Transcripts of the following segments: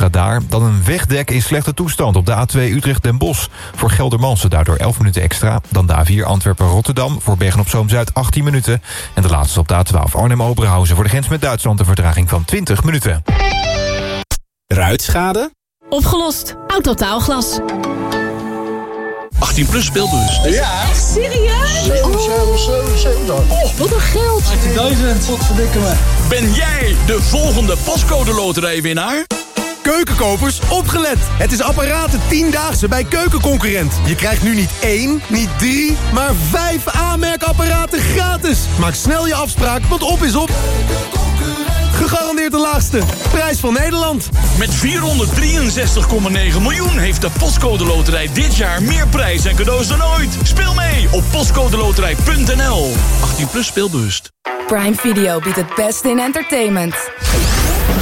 Radar. Dan een wegdek in slechte toestand op de A2 Utrecht-Den Bosch. Voor Geldermalsen daardoor 11 minuten extra. Dan de A4 Antwerpen-Rotterdam voor Bergen-op-Zoom-Zuid 18 minuten. En de laatste op de A12 Arnhem-Oberhausen... voor de grens met Duitsland een vertraging van 20 minuten. Ruitschade? Opgelost. Autotaalglas. 18 plus speelbus. Ja. Echt serieus? 7, 7, 7, 7. Oh, wat een geld. 18.000, wat verdikken me. Ben jij de volgende pascode loterijwinnaar? Keukenkopers, opgelet! Het is apparaten 10-daagse bij Keukenconcurrent. Je krijgt nu niet één, niet drie, maar vijf aanmerkapparaten gratis. Maak snel je afspraak, want op is op. Gegarandeerd de laagste. Prijs van Nederland. Met 463,9 miljoen heeft de Postcode Loterij dit jaar meer prijs en cadeaus dan ooit. Speel mee op postcodeloterij.nl. 18 plus speelbewust. Prime Video biedt het beste in entertainment.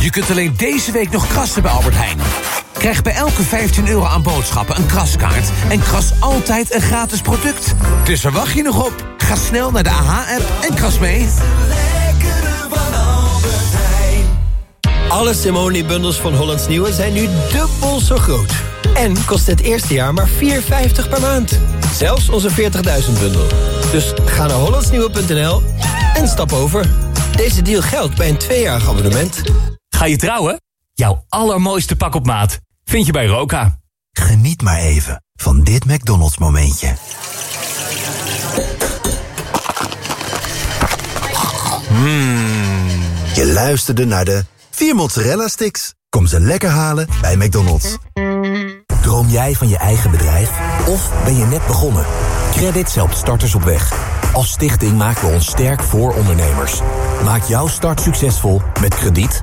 Je kunt alleen deze week nog krassen bij Albert Heijn. Krijg bij elke 15 euro aan boodschappen een kraskaart... en kras altijd een gratis product. Dus waar wacht je nog op? Ga snel naar de AH-app en kras mee. Alle Simone-bundels van Hollands Nieuwe zijn nu dubbel zo groot. En kost het eerste jaar maar 4,50 per maand. Zelfs onze 40.000-bundel. Dus ga naar hollandsnieuwe.nl en stap over. Deze deal geldt bij een tweejarig abonnement. Ga je trouwen? Jouw allermooiste pak op maat vind je bij Roka. Geniet maar even van dit McDonald's momentje. Mmm. Je luisterde naar de 4 mozzarella sticks. Kom ze lekker halen bij McDonald's. Droom jij van je eigen bedrijf? Of ben je net begonnen? Credit helpt starters op weg. Als stichting maken we ons sterk voor ondernemers. Maak jouw start succesvol met krediet,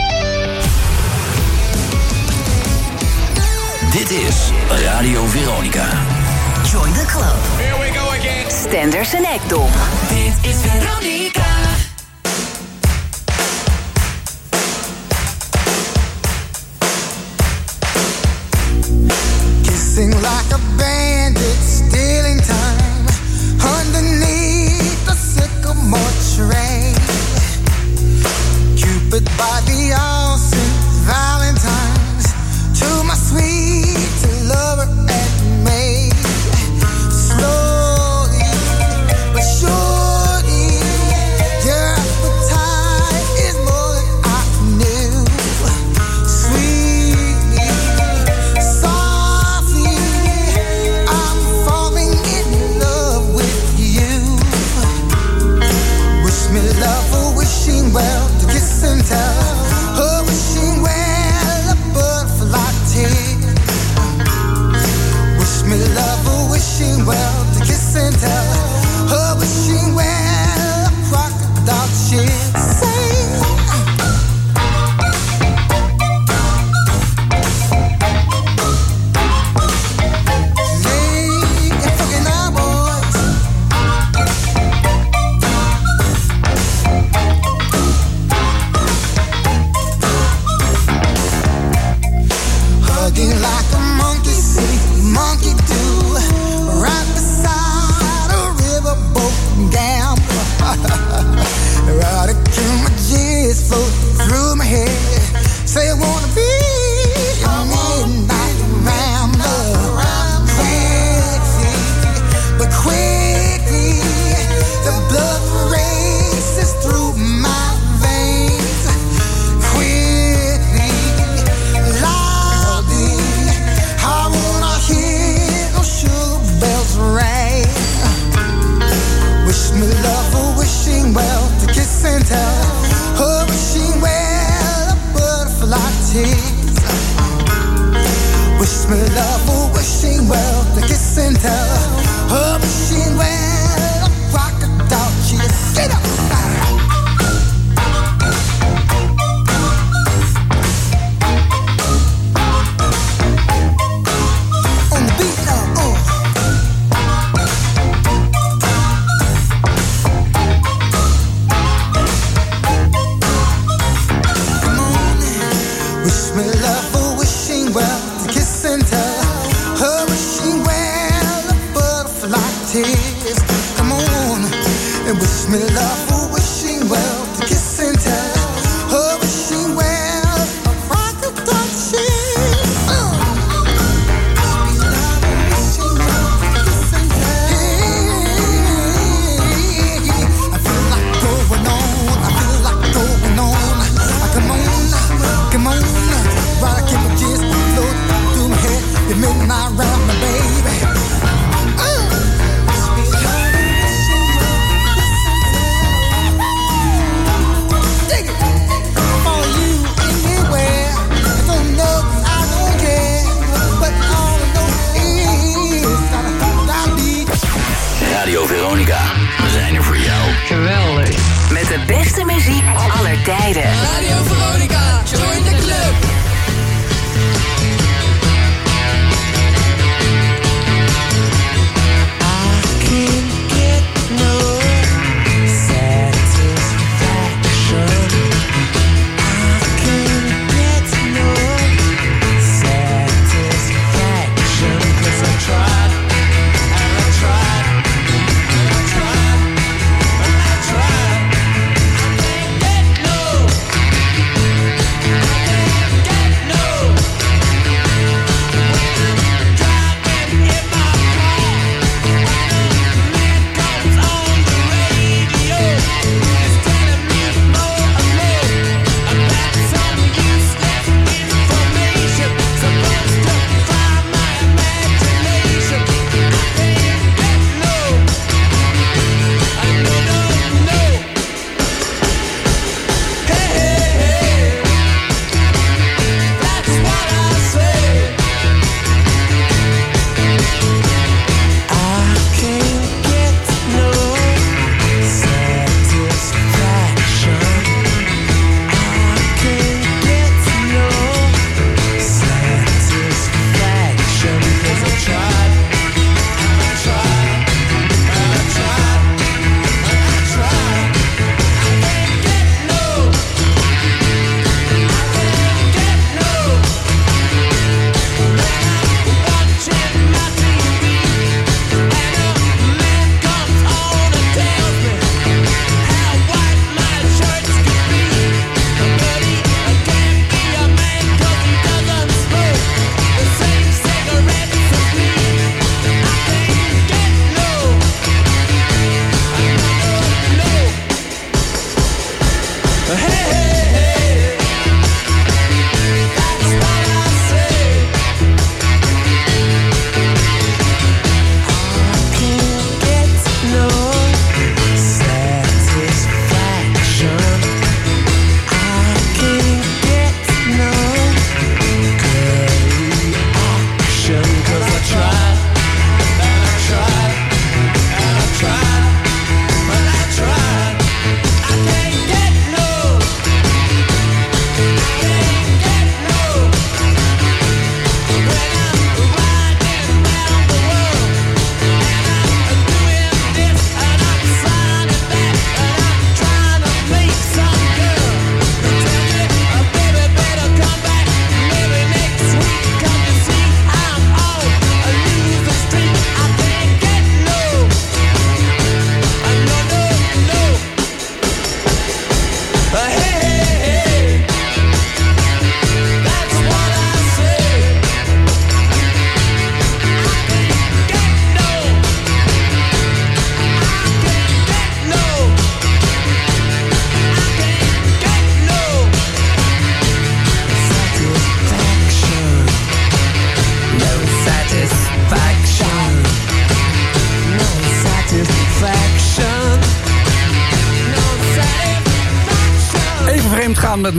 Dit is Radio Veronica. Join the club. Here we go again. Stenders en Ekdom. Dit is Veronica. Kissing like a bandit,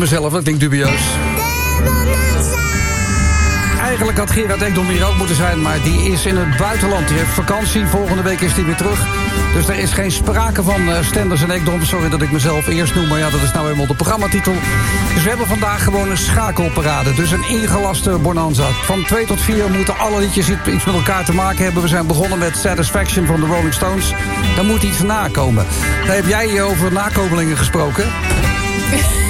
mezelf, dat klinkt dubieus. Eigenlijk had Gerard Ekdom hier ook moeten zijn, maar die is in het buitenland. Die heeft vakantie, volgende week is hij weer terug. Dus er is geen sprake van uh, Stenders en Ekdom. Sorry dat ik mezelf eerst noem, maar ja, dat is nou eenmaal de programmatitel. Dus we hebben vandaag gewoon een schakelparade. Dus een ingelaste bonanza. Van 2 tot 4 moeten alle liedjes iets met elkaar te maken hebben. We zijn begonnen met Satisfaction van de Rolling Stones. Daar moet iets nakomen. Daar heb jij over nakomelingen gesproken.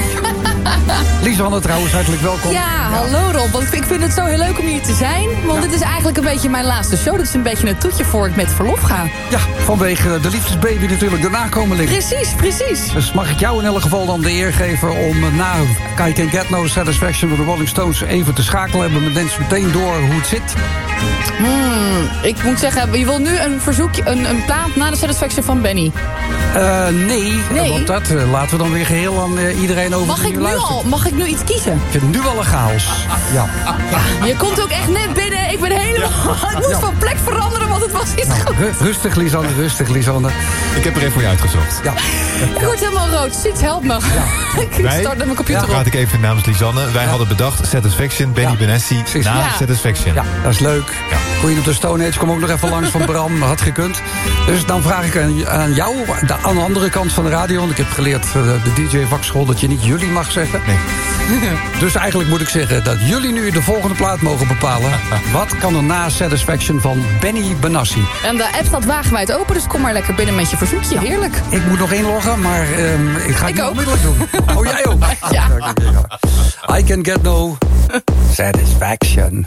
Lisanne trouwens, hartelijk welkom. Ja, hallo Rob. Want ik vind het zo heel leuk om hier te zijn. Want Ja. dit is eigenlijk een beetje mijn laatste show. Dit is een beetje een toetje voor ik met verlof ga. Ja, vanwege de liefdesbaby natuurlijk, de nakomeling. Precies, precies. Dus mag ik jou in elk geval dan de eer geven om eh, na I Can Get No Satisfaction van de Rolling Stones even te schakelen. Hebben we mensen meteen door hoe het zit. Hmm, ik moet zeggen, je wil nu een verzoekje, een, een plaat na de Satisfaction van Benny. Eh, nee, want dat eh, laten we dan weer geheel aan iedereen over Mag ik, nu. Al, mag ik nu iets kiezen? Ik vind het nu al een chaos. Ja. Je komt ook echt net binnen. Ik ben helemaal... Ik moest Ja. van plek veranderen, want het was iets goed. Ru- Rustig, Lisanne, rustig, Lisanne. Ik heb er even voor je uitgezocht. Ja. Ik word helemaal rood. Ziet, help me. ik Wij, start met mijn computer praat op. ik even namens Lisanne. Wij hadden bedacht Satisfaction, Benny Benassi na Ja. Satisfaction. Ja, dat is leuk. Queen of the Stone Age, kom ook nog even langs van Bram. Had gekund. Dus dan vraag ik aan, aan jou, de, aan de andere kant van de radio... want ik heb geleerd, eh, de DJ-vakschool, dat je niet jullie mag zeggen. Nee. Dus eigenlijk moet ik zeggen dat jullie nu de volgende plaat mogen bepalen. Wat kan er na Satisfaction van Benny Benassi? En de app staat wagenwijd open, dus kom maar lekker binnen met je verzoekje. Heerlijk. Ik moet nog inloggen, maar ehm, ik ga het Ik onmiddellijk doen. Oh, jij ook? Ja. I can get no satisfaction.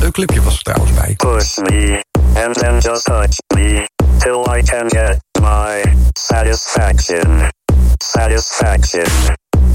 Een clipje was er trouwens bij. Push me, and then just touch me, till I can get my satisfaction. Satisfaction.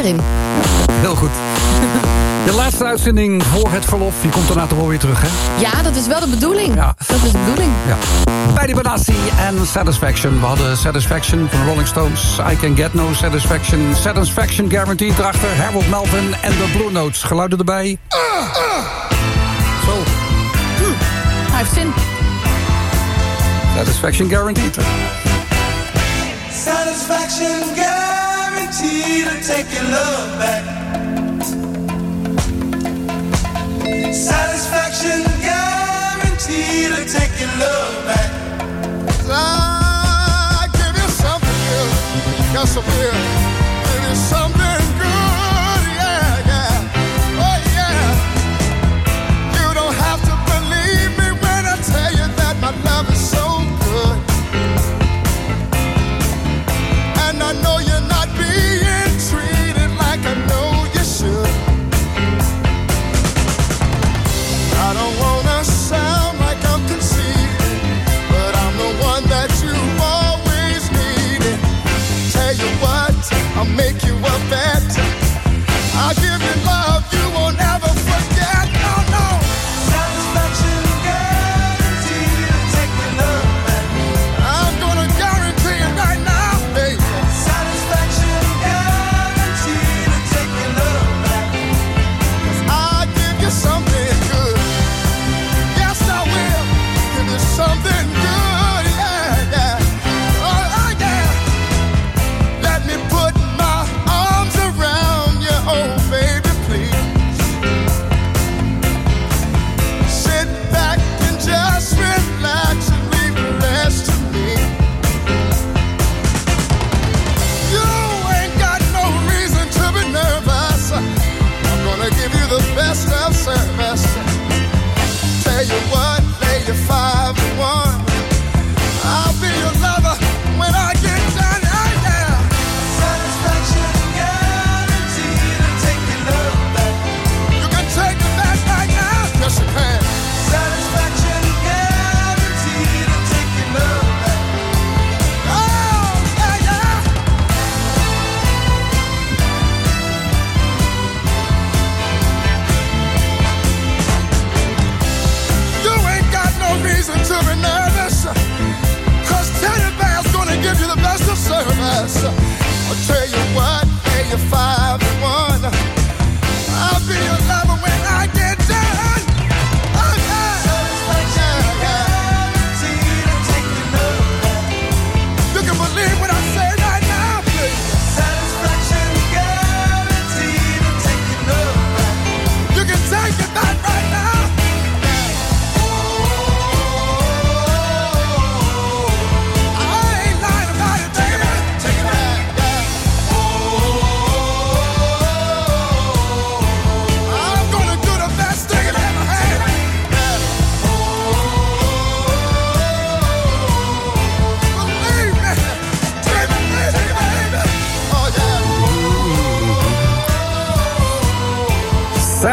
Erin. Heel goed. De laatste uitzending voor het verlof. Je komt daarna toch wel weer terug, hè? Ja, dat is wel de bedoeling. Ja. Dat is de bedoeling. Ja. Bij die Benassi en Satisfaction. We hadden Satisfaction van de Rolling Stones. I Can Get No Satisfaction. Satisfaction Guaranteed erachter. Harold Melvin en de Blue Notes. Geluiden erbij. Zo. Hij heeft zin. Satisfaction Guaranteed. Satisfaction guaranteed to take your love back. Satisfaction guaranteed to take your love back. I give you something good. Got some real. Give you something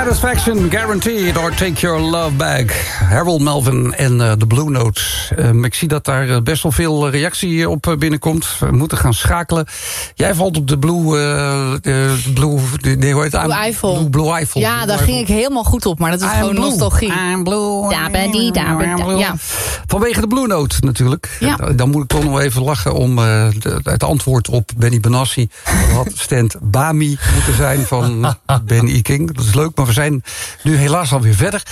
Satisfaction Guaranteed or Take Your Love Back. Harold Melvin en eh, de Blue Notes. Ehm, ik zie dat daar eh, best wel veel reactie op eh, binnenkomt. We moeten gaan schakelen. Jij valt op de Blue... eh, de Blue de, nee, hoe heet het? Blue Eiffel. Blue, Blue Eiffel. Ja, daar ging ik helemaal goed op, maar dat is I'm gewoon blue. nostalgie. I'm blue. Dabadi, dabadi, Ja. Vanwege de Blue Note natuurlijk. Ja. Dan- moet ik toch nog even lachen om eh, het antwoord op Benny Benassi. Dat had stand Bami moeten zijn van Ben E. King. Dat is leuk, maar we zijn nu helaas alweer verder.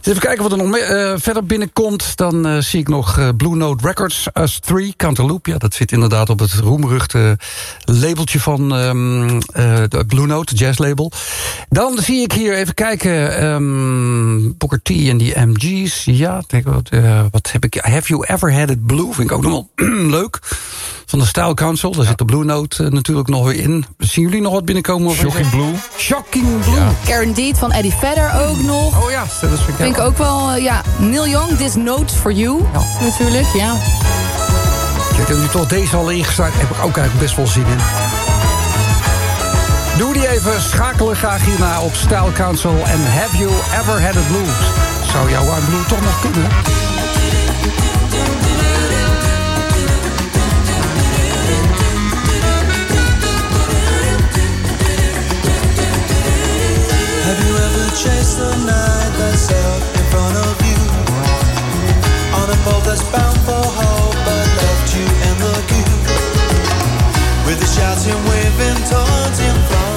Dus even kijken wat er nog eh, verder binnenkomt. Dan eh, zie ik nog eh, Blue Note Records, Us 3, Cantaloupe. Ja, dat zit inderdaad op het roemruchte labeltje van ehm, eh, de Blue Note, jazzlabel. Dan zie ik hier even kijken, ehm Booker T en die MG's. Ja, denk, wat, wat heb ik? Have You Ever Had It Blue? Vind ik ook nog wel leuk. Van de Style Council, daar zit de Blue Note eh, natuurlijk nog weer in. Zien jullie nog wat binnenkomen? Shocking Blue. Shocking Blue. Guaranteed van Eddie Vedder ook nog. Oh ja, dat is Vind ik ook wel, eh, ja. Neil Young, This Note for You. Natuurlijk, ja. Kijk, en nu toch deze al ingestart, heb ik ook eigenlijk best wel zin in. Doe die even, schakelen graag hierna op Style Council en Have You Ever Had It Blues? Zou jouw One Blue toch nog kunnen? Chased the night that's out in front of you? On a boat that's bound for hope but left you in the queue. With the shouting, waving, taunting, flaunting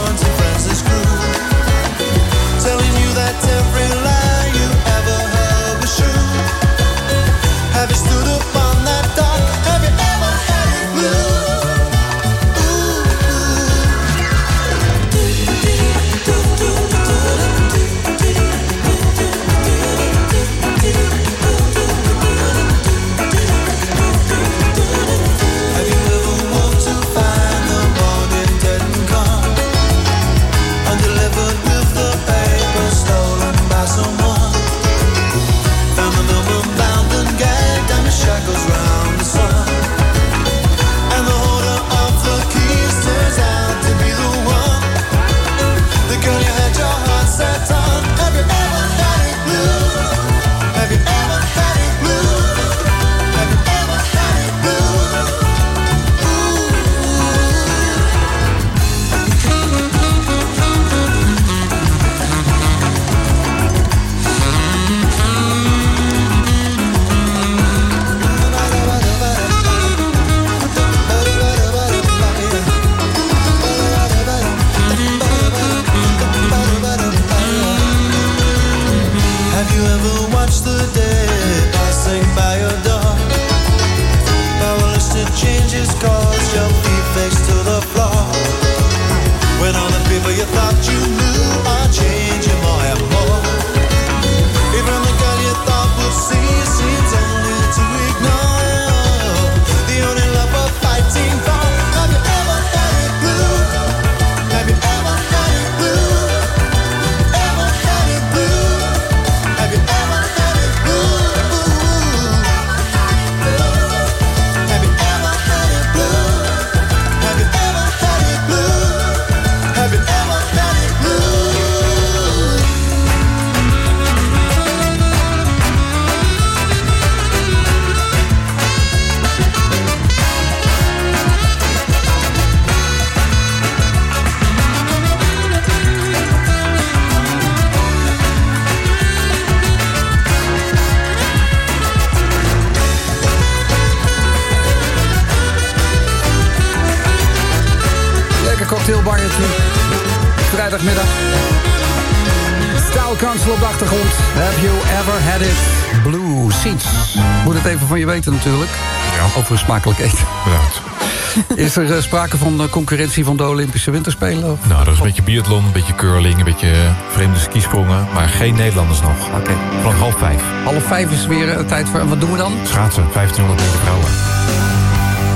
even van je weten natuurlijk. Ja. Over smakelijk eten. Is er eh, sprake van eh, concurrentie van de Olympische Winterspelen? of- Nou, dat is een beetje biathlon, een beetje curling, een beetje eh, vreemde skisprongen. Maar geen Nederlanders nog. Oké. Vanaf half vijf. Half vijf is weer tijd voor... en Wat doen we dan? Schaatsen, 1500 meter vrouwen.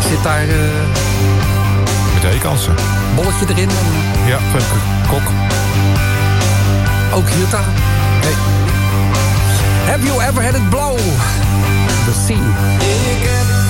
Zit daar eh Medaillekansen. bolletje erin? En, Ja, Femke Kok. ook Jutta? Nee. Have you ever had it blauw? The scene.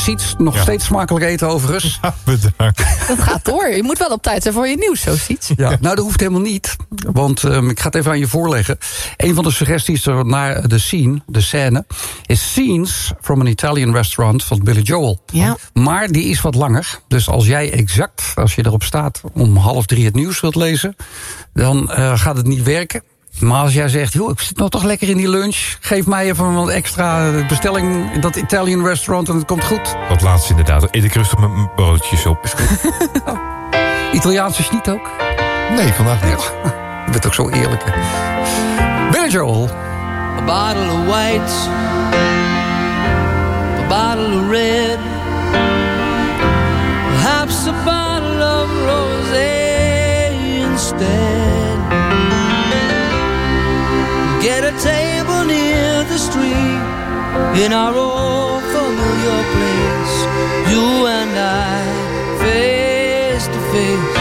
Siets, nog steeds smakelijk eten overigens. Bedankt. Dat gaat door. Je moet wel op tijd zijn voor je nieuws, zo ziet. Ja, nou, dat hoeft helemaal niet. Want ehm, ik ga het even aan je voorleggen. Een van de suggesties naar de scene, de scène... is Scenes from an Italian Restaurant van Billy Joel. Ja. Maar die is wat langer. Dus als jij exact, als je erop staat... om half drie het nieuws wilt lezen... dan eh, gaat het niet werken. Maar als jij zegt, joh, ik zit nog toch lekker in die lunch... geef mij even een extra bestelling in dat Italian restaurant en het komt goed. Dat laatste inderdaad. Eet ik rustig mijn broodjes op. Italiaanse niet ook? Nee, vandaag niet. Ik ben toch ook zo eerlijk. Billy A bottle of white. A bottle of red. Perhaps a bottle of rosé instead. the street in our old familiar place. You and I, face to face.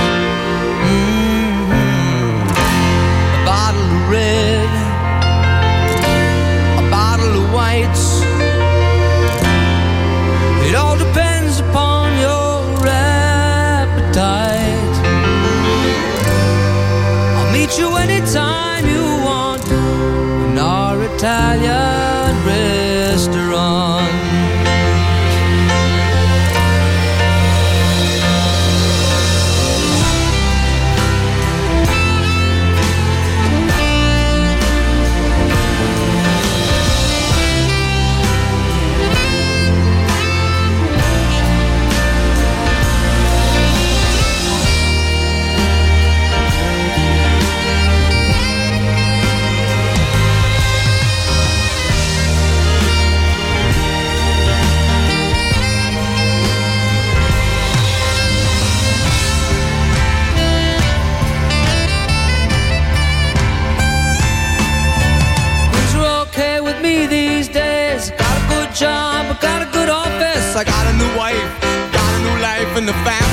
the family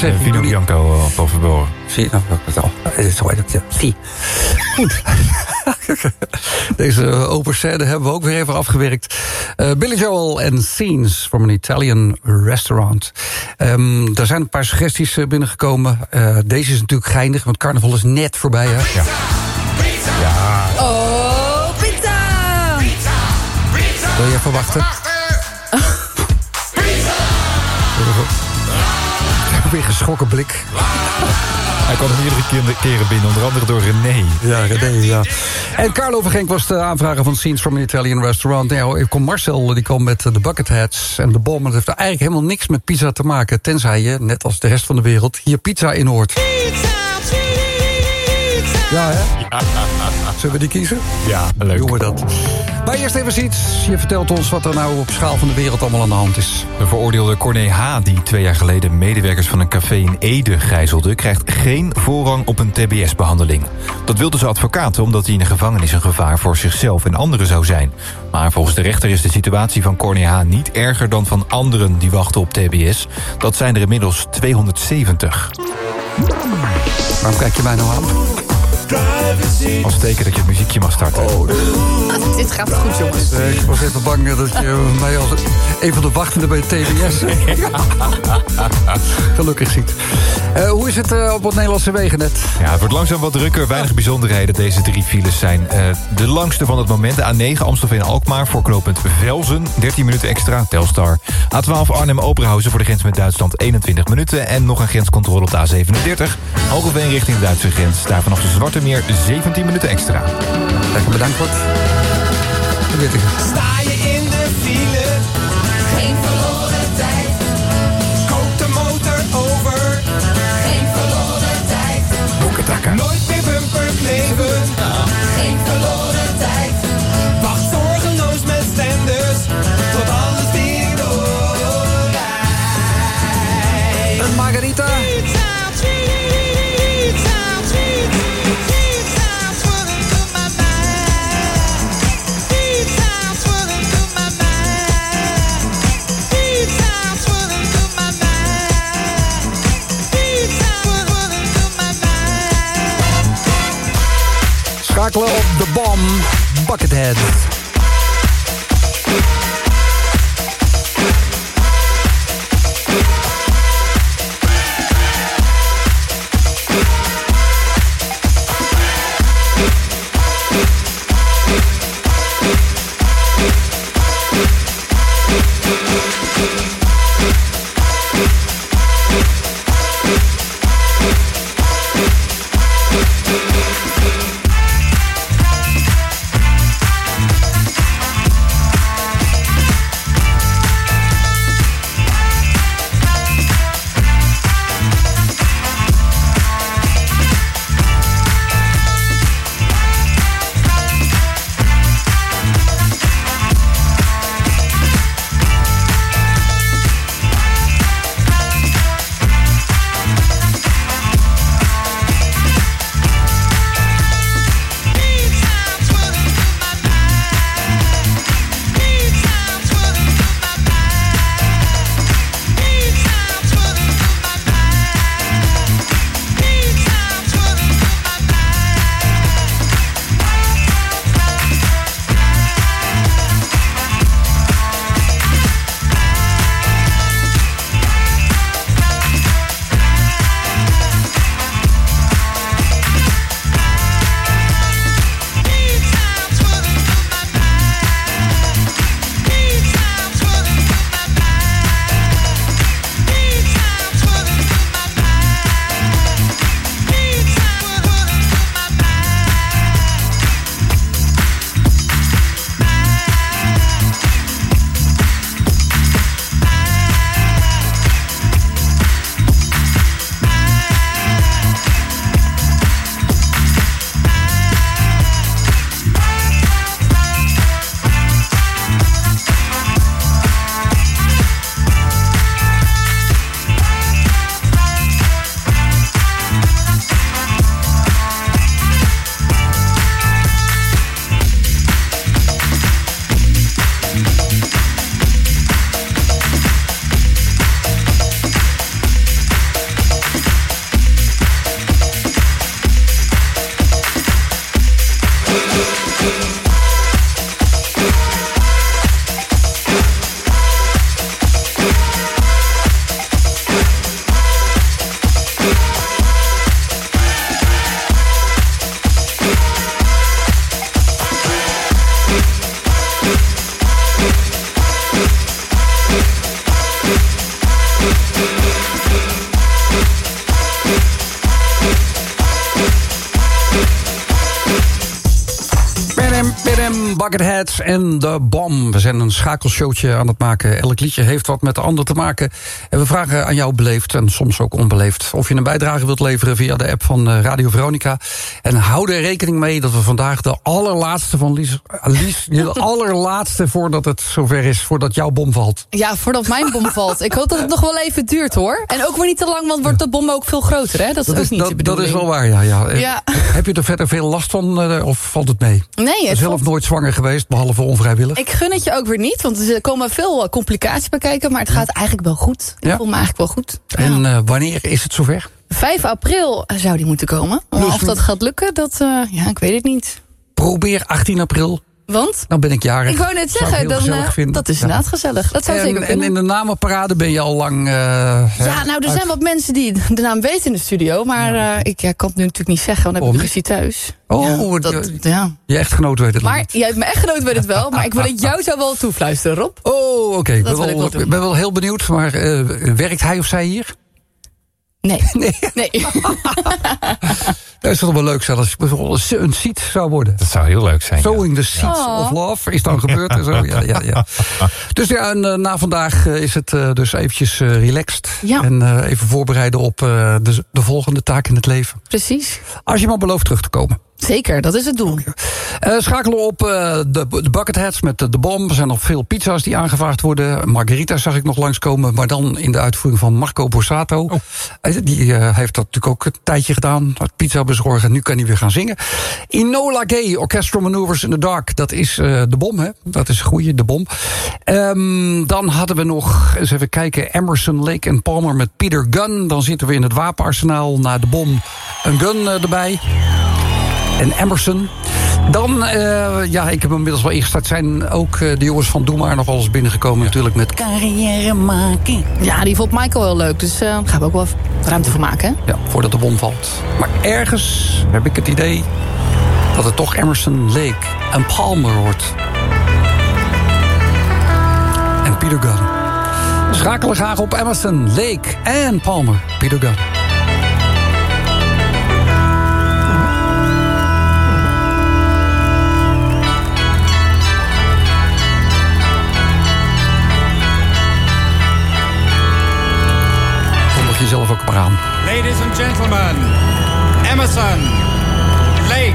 Vino doe die- Bianco uh, boven boven. Zie, nou, zo. Zo heet het, ja. Zie. Goed. Deze open scène hebben we ook weer even afgewerkt. Eh, Billy Joel en Scenes from an Italian Restaurant. Ehm er zijn een paar suggesties eh, binnengekomen. Eh, deze is natuurlijk geinig, want carnaval is net voorbij. Hè? Ja. Oh, pizza! Wil je even wachten? Weer geschrokken blik. Hij kwam meerdere keren- keren binnen, onder andere door René. Ja, René, ja. En Carlo Vergenk was de aanvrager van Scenes from an Italian Restaurant. Nou, ik kom Marcel, die kwam met de bucketheads en de bom. Dat heeft eigenlijk helemaal niks met pizza te maken. Tenzij je, net als de rest van de wereld, hier pizza in hoort. Ja, hè? Zullen we die kiezen? Ja, leuk. Doen we dat. Maar eerst even iets. Je vertelt ons wat er nou op schaal van de wereld allemaal aan de hand is. De veroordeelde Corné H., die twee jaar geleden medewerkers van een café in Ede gijzelde... krijgt geen voorrang op een tbs-behandeling. Dat wilde zijn advocaten omdat hij in de gevangenis een gevaar voor zichzelf en anderen zou zijn. Maar volgens de rechter is de situatie van Corné H. niet erger dan van anderen die wachten op tbs. Dat zijn er inmiddels 270. Waarom kijk je mij nou aan? Als teken dat je het muziekje mag starten. Oh, Dit gaat goed, jongens. Eh, Ik was even bang dat je mij als een van de wachtenden bij TBS gelukkig ziet. Eh, hoe is het eh, op het Nederlandse wegen net? Ja, het wordt langzaam wat drukker. Weinig bijzonderheden. Deze drie files zijn eh, de langste van het moment. De A9 Amstelveen-Alkmaar voor knooppunt Velzen. 13 minuten extra, Telstar. A12 Arnhem-Oberhausen voor de grens met Duitsland 21 minuten. En nog een grenscontrole op de A37. Hogeveen richting de Duitse grens. Daar vanaf de Zwarte Meer 17 minuten extra. Lekker bedankt ik. Sta je in de file? Geen verloren tijd. Kook de motor over. Geen verloren tijd. Boeketakken. Buckethead. Bucketheads en de Bom. We zijn een schakelshowtje aan het maken. Elk liedje heeft wat met de ander te maken. En we vragen aan jou beleefd en soms ook onbeleefd... of je een bijdrage wilt leveren via de app van eh, Radio Veronica. En hou er rekening mee dat we vandaag de allerlaatste van Lies... Lies de allerlaatste voordat het zover is, voordat jouw bom valt. Ja, voordat mijn bom valt. Ik hoop dat het nog wel even duurt, hoor. En ook weer niet te lang, want wordt de bom ook veel groter, hè? Dat is ook niet dat, dat is wel waar, ja. ja. Ja. Heb je er verder veel last van eh, of valt het mee? Nee, het Zelf valt- nooit zwanger geweest, behalve onvrijwillig? Ik gun het je ook weer niet, want er komen veel eh, complicaties bij kijken. Maar het gaat eigenlijk wel goed. Ik Ja? voel me eigenlijk wel goed. En eh, wanneer is het zover? 5 april zou die moeten komen. Dus- of dat gaat lukken, dat, eh, ja, ik weet het niet. Probeer 18 april. Want? Dan ben ik jarig. Ik wou net zeggen, dan, gezellig eh, dat is Ja. inderdaad gezellig. Dat zou en, zeker en in de namenparade ben je al lang... eh, Ja, nou, er uit- zijn wat mensen die de naam weten in de studio. Maar eh, ik ja, kan het nu natuurlijk niet zeggen, want dan heb ik ruzie thuis. Oh, dat, ja. Je echtgenoot weet het Maar niet. jij, mijn echtgenoot weet het wel, maar ik wil het jou zo wel toefluisteren, Rob. Oh, oké. Ik Dat ben wel, ben wel heel benieuwd, maar werkt hij of zij hier? Nee. Nee. Dat zou toch wel leuk zijn als bijvoorbeeld een seat zou worden. Dat zou heel leuk zijn. Sowing the Seeds Oh. of Love is dan gebeurd en zo. Ja, ja, ja. Dus ja, en, eh, na vandaag eh, is het eh, dus eventjes relaxed. Ja. En even voorbereiden op de, de volgende taak in het leven. Precies. Als je maar belooft terug te komen. Zeker, dat is het doel. Eh, schakelen we op eh, de, de bucketheads met de, de bom. Er zijn nog veel pizza's die aangevraagd worden. Margarita's zag ik nog langskomen, maar dan in de uitvoering van Marco Borsato. Eh, Die eh, heeft dat natuurlijk ook een tijdje gedaan. Het pizza bezorgen, nu kan hij weer gaan zingen. Inola Gay, Orchestral Maneuvers in the Dark. Dat is eh, de bom, hè? Dat is een goeie, de bom. Ehm, dan hadden we nog, eens even kijken... Emerson, Lake en Palmer met Peter Gunn. Dan zitten we in het wapenarsenaal. Na de bom een gun erbij en Emerson. Dan, eh, ja, ik heb hem inmiddels wel ingestart. Zijn ook eh, de jongens van Doe maar nog wel eens binnengekomen. Natuurlijk met carrière maken. Ja, die vond Michael heel leuk, dus daar gaan we ook wel ruimte voor maken. Hè? Ja, voordat de bom valt. Maar ergens heb ik het idee dat het toch Emerson, Lake en Palmer wordt. En Peter Gunn. Schakelen graag op Emerson, Lake en Palmer. Peter Gunn. Jezelf ook maar aan. Ladies and gentlemen, Emerson, Lake,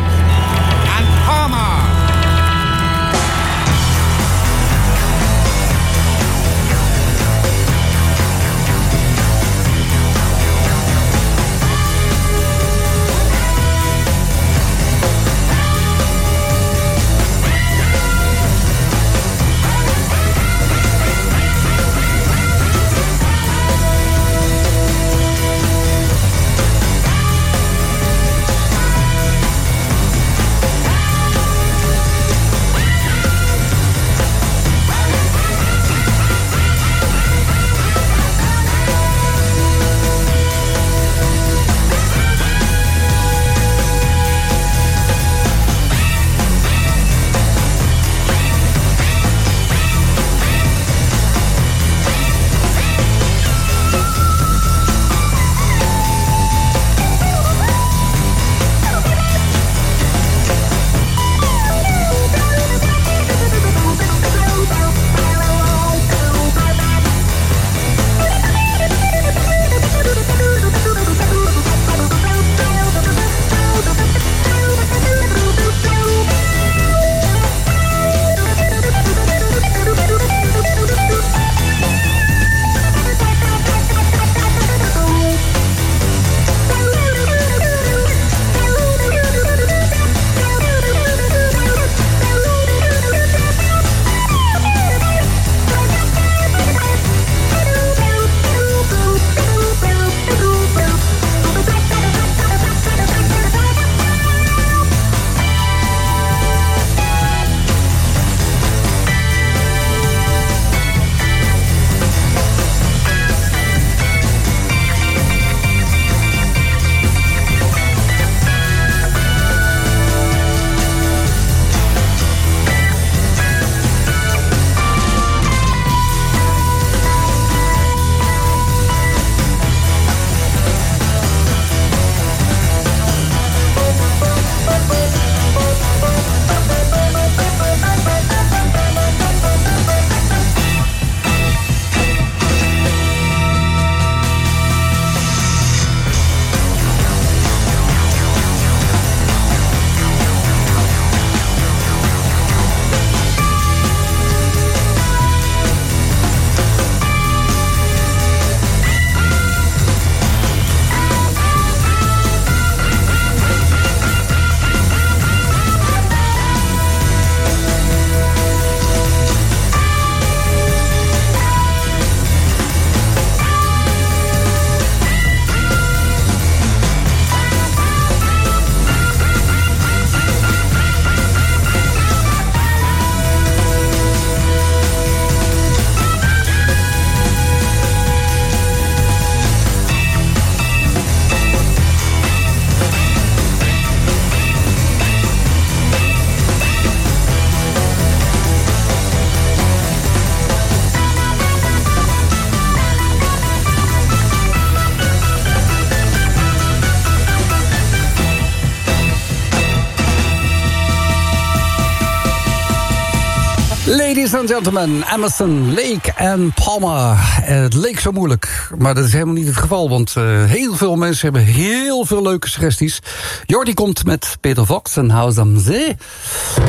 Ladies and gentlemen, Emerson, Lake en Palmer. Het leek zo moeilijk, maar dat is helemaal niet het geval... want eh, heel veel mensen hebben heel veel leuke suggesties. Jordi komt met Peter Fox en House am Zee.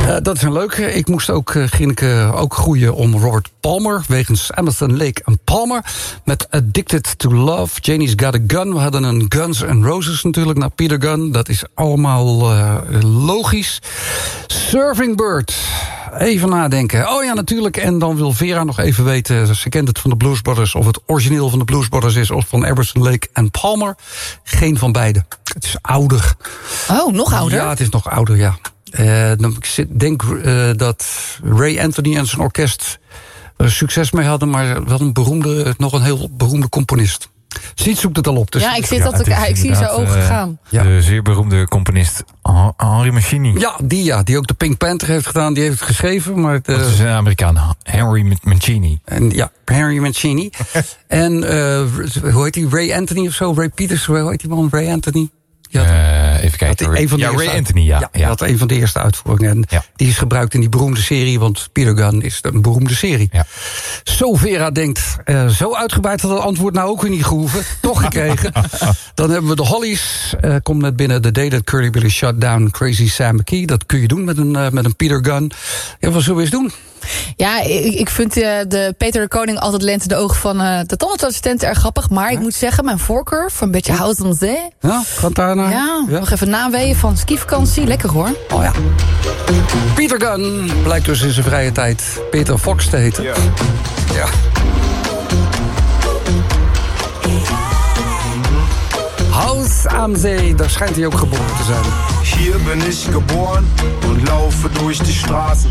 Eh, dat is een leuke. Ik moest ook, eh, eh, ook groeien om Robert Palmer... wegens Emerson, Lake en Palmer. Met Addicted to Love, Janie's Got a Gun. We hadden een Guns N' Roses natuurlijk naar Peter Gunn. Dat is allemaal logisch. Surfing Bird... Even nadenken. Oh ja, natuurlijk. En dan wil Vera nog even weten... ze kent het van de Blues Brothers... of het origineel van de Blues Brothers is... of van Emerson, Lake en Palmer. Geen van beide. Het is ouder. Oh, nog ouder? Ja, het is nog ouder, ja. Eh, dan, ik denk eh, dat Ray Anthony en zijn orkest... er succes mee hadden... maar wel een beroemde, nog een heel beroemde componist. Ziet zoekt het al op. Dus Ja, ik zit dat het ik, zie zijn ogen eh, gaan. De zeer beroemde componist Hen- Henry Mancini. Ja, die ja, die ook de Pink Panther heeft gedaan. Die heeft het geschreven, maar... De, Dat is een Amerikaan, Henry Mancini. En ja, Henry Mancini. en eh, hoe heet die? Ray Anthony of zo? Ray Peters, hoe heet die man? Ray Anthony? Eh, even kijken. Een van de ja, Ray Anthony, ja. Ja, had een van de eerste uitvoeringen. En die is gebruikt in die beroemde serie, want Peter Gunn is een beroemde serie. Zo Vera denkt, eh, zo uitgebreid had het antwoord nou ook weer niet gehoeven. Toch gekregen. Dan hebben we de Hollies. eh komt net binnen The Day That Curly Billy Shut Down Crazy Sam McKee. Dat kun je doen met een, met een Peter Gunn. Ja, wat zullen we eens doen? Ja, ik, ik vind eh, de Peter de Koning altijd lente de ogen van eh, de tandartsassistent erg grappig. Maar ik moet zeggen, mijn voorkeur voor een beetje House on Zee. Ja, naar? Ja, nog even naweeën van skivakantie. Lekker hoor. Oh ja. Peter Gunn blijkt dus in zijn vrije tijd Peter Fox te heten. Ja. Haus am See, daar schijnt hij ook geboren te zijn. Hier bin ich geboren und laufe durch die Straßen.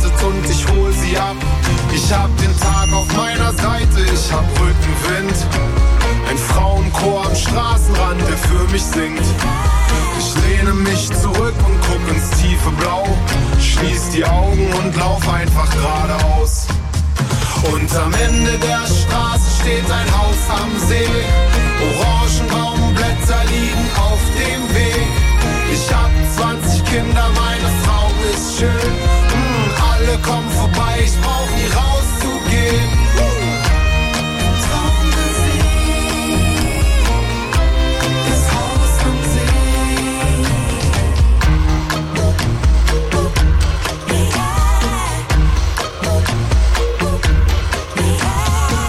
und ich hol sie ab. Ich hab den Tag auf meiner Seite, ich hab Rückenwind. Ein Frauenchor am Straßenrand, der für mich singt. Ich lehne mich zurück und guck ins tiefe Blau. Schließ die Augen und lauf einfach geradeaus. Und am Ende der Straße steht ein Haus am See. Orangenbaumblätter liegen auf dem Weg. Ich hab 20 Kinder, meine Frau ist schön. Alle kommen vorbei, ich brauch nie rauszugehen. Das Haus am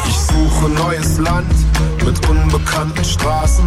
Ich suche neues Land mit unbekannten Straßen.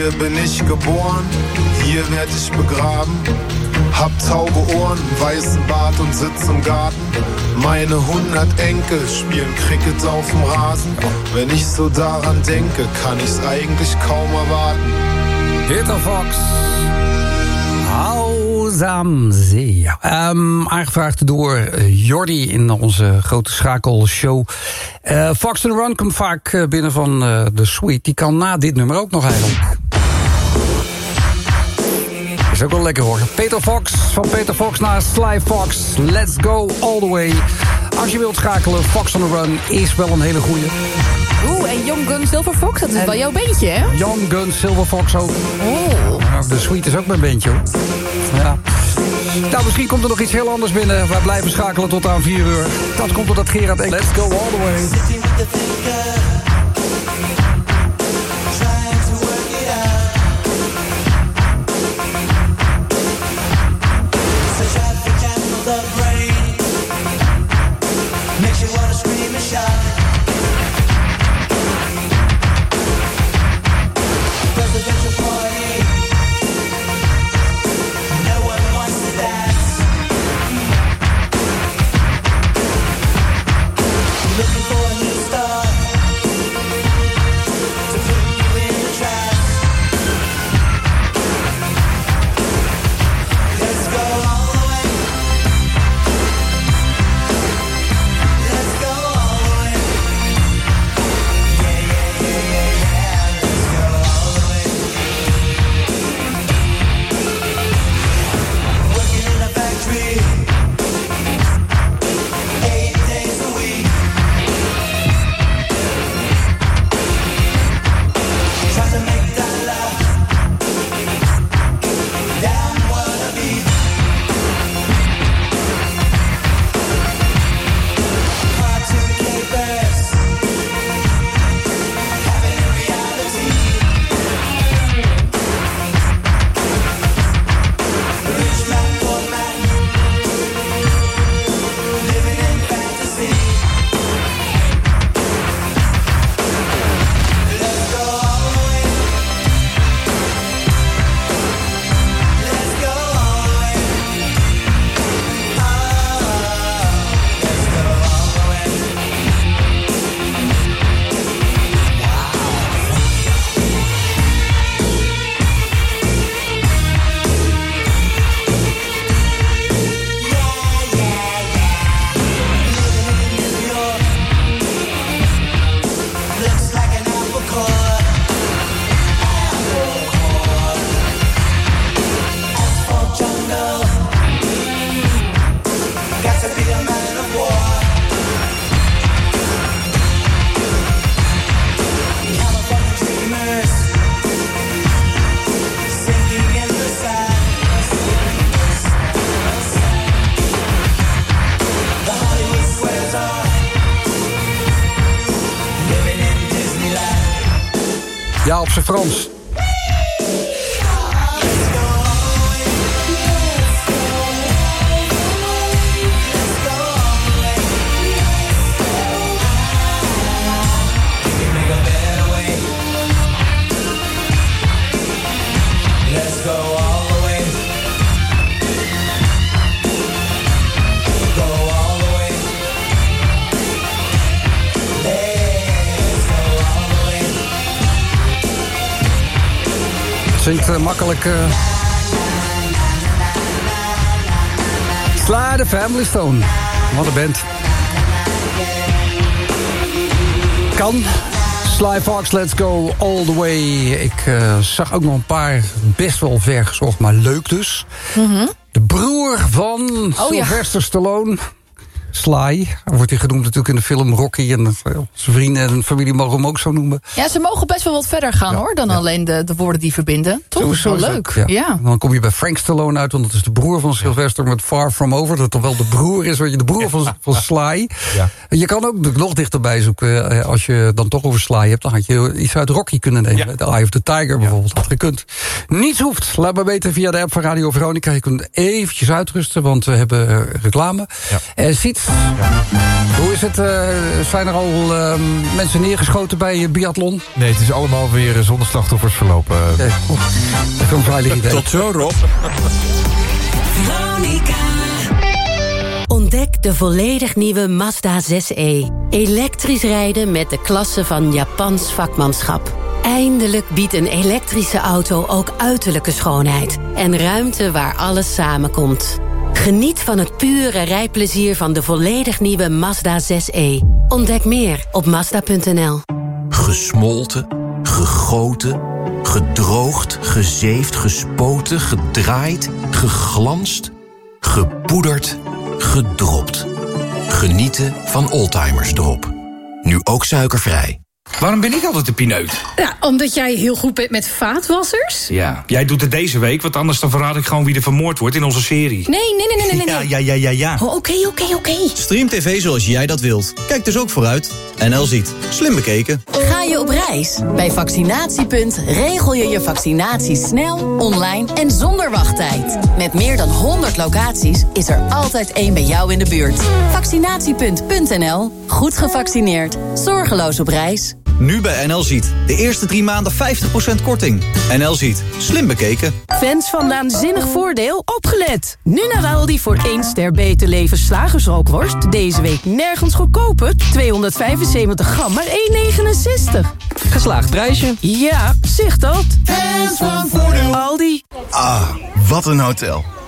Hier bin ich geboren, hier werd ich begraben. Hab taube Ohren, weißen Bart und sitz im Garten. Meine hundert Enkel spielen Cricket auf dem Rasen. Wenn ich so daran denke, kann ich's eigentlich kaum erwarten. Peter Fox. Haus am Zee. Ehm, aangevraagd door eh, Jordi in onze grote schakelshow. Eh Fox and Run komt vaak eh, binnen van eh, de suite. Die kan na dit nummer ook nog eigenlijk. Is ook wel lekker hoor. Peter Fox, van Peter Fox naar Sly Fox. Let's go all the way. Als je wilt schakelen, Fox on the Run is wel een hele goeie. Oeh, en Young Gun Silver Fox, dat is wel jouw beentje, hè? Young Gun Silver Fox ook. Oh. Ja, De suite is ook mijn beentje hoor. Ja. Nou, misschien komt er nog iets heel anders binnen. Wij blijven schakelen tot aan 4 uur. Dat komt doordat Gerard Ek. Let's go all the way. Frans. Eh, makkelijk... eh Sla de Family Stone. Wat een band. Kan. Sly Fox, let's go all the way. Ik eh, zag ook nog een paar best wel ver gezocht, maar leuk dus. De broer van Oh, ja. Sylvester Stallone. Sly, wordt hij genoemd natuurlijk in de film Rocky. En eh, zijn vrienden en familie mogen hem ook zo noemen. Ja, ze mogen best wel wat verder gaan hoor, dan alleen de, de woorden die verbinden. Toch? Dat is wel Zo leuk. Ja. Dan kom je bij Frank Stallone uit, want dat is de broer van Sylvester met Far From Over. Dat toch wel de broer is, weet je, de broer van, van Sly. Ja. En Je kan ook nog dichterbij zoeken. eh, Als je dan toch over Sly hebt, dan had je iets uit Rocky kunnen nemen. The Eye of the Tiger bijvoorbeeld, had gekund. Niets hoeft. Laat maar weten via de app van Radio Veronica. Je kunt eventjes uitrusten, want we hebben eh, reclame. En ziet, hoe is het? eh, zijn er al ehm, mensen neergeschoten bij eh, biathlon? Nee, het is allemaal weer eh, zonder slachtoffers verlopen. Oké, goed. Dat is een veilig idee. Tot zo, Rob. Veronica. Ontdek de volledig nieuwe Mazda 6e. Elektrisch rijden met de klasse van Japans vakmanschap. Eindelijk biedt een elektrische auto ook uiterlijke schoonheid. En ruimte waar alles samenkomt. Geniet van het pure rijplezier van de volledig nieuwe Mazda 6e. Ontdek meer op Mazda.nl. Gesmolten, gegoten, gedroogd, gezeefd, gespoten, gedraaid, geglanst, gepoederd, gedropt. Genieten van Oldtimers Drop. Nu ook suikervrij. Waarom ben ik altijd de pineut? Ja, omdat jij heel goed bent met vaatwassers. Ja, jij doet het deze week, want anders dan verraad ik gewoon wie er vermoord wordt in onze serie. Nee, nee, nee, nee, nee. Ja, ja, ja, ja, ja. Oh, Oké, oké, oké. Stream TV zoals jij dat wilt. Kijk dus ook vooruit. NL ziet. Slim bekeken. Ga je op reis? Bij Vaccinatiepunt regel je je vaccinatie snel, online en zonder wachttijd. Met meer dan 100 locaties is er altijd één bij jou in de buurt. Vaccinatiepunt.nl. Goed gevaccineerd. Zorgeloos op reis. Nu bij NL Ziet. De eerste drie maanden 50% korting. NL Ziet. Slim bekeken. Fans van Naanzinnig Voordeel, opgelet! Nu naar Aldi voor 1 ster beter leven slagersrookworst. Deze week nergens goedkoper. 275 gram, maar 1,69. Geslaagd prijsje. Ja, zicht dat. Fans van Voordeel. Aldi. Ah, wat een hotel.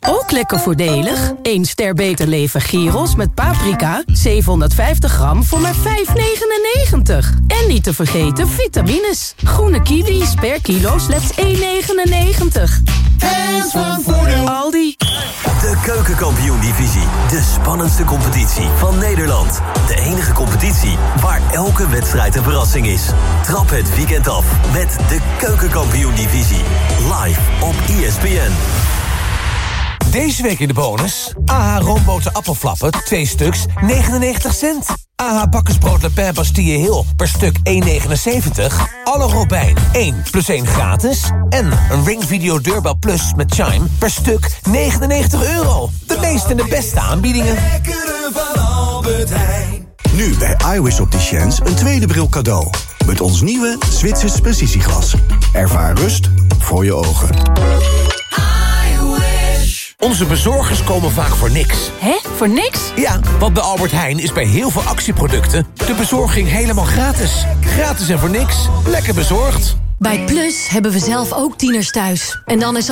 Ook lekker voordelig. 1 ster beter leven gyros met paprika. 750 gram voor maar 5,99. En niet te vergeten vitamines. Groene kiwis per kilo slechts 1,99. Fans van Voordeel. Aldi. De Keukenkampioen-divisie. De spannendste competitie van Nederland. De enige competitie waar elke wedstrijd een verrassing is. Trap het weekend af met de Keukenkampioen-divisie. Live op ESPN. Deze week in de bonus. AH roomboten appelflappen, 2 stuks, 99 cent. AH bakkersbrood Le Pen Bastille Hill per stuk 1,79. Alle Robijn 1 plus 1 gratis. En een Ring Video Deurbel Plus met Chime per stuk 99 euro. De meeste en de beste aanbiedingen. van Albert Heijn. Nu bij iWis Opticians een tweede bril cadeau. Met ons nieuwe Zwitsers precisieglas. Ervaar rust voor je ogen. Onze bezorgers komen vaak voor niks. Hè? Voor niks? Ja, want bij Albert Heijn is bij heel veel actieproducten... de bezorging helemaal gratis. Gratis en voor niks. Lekker bezorgd. Bij Plus hebben we zelf ook tieners thuis. En dan is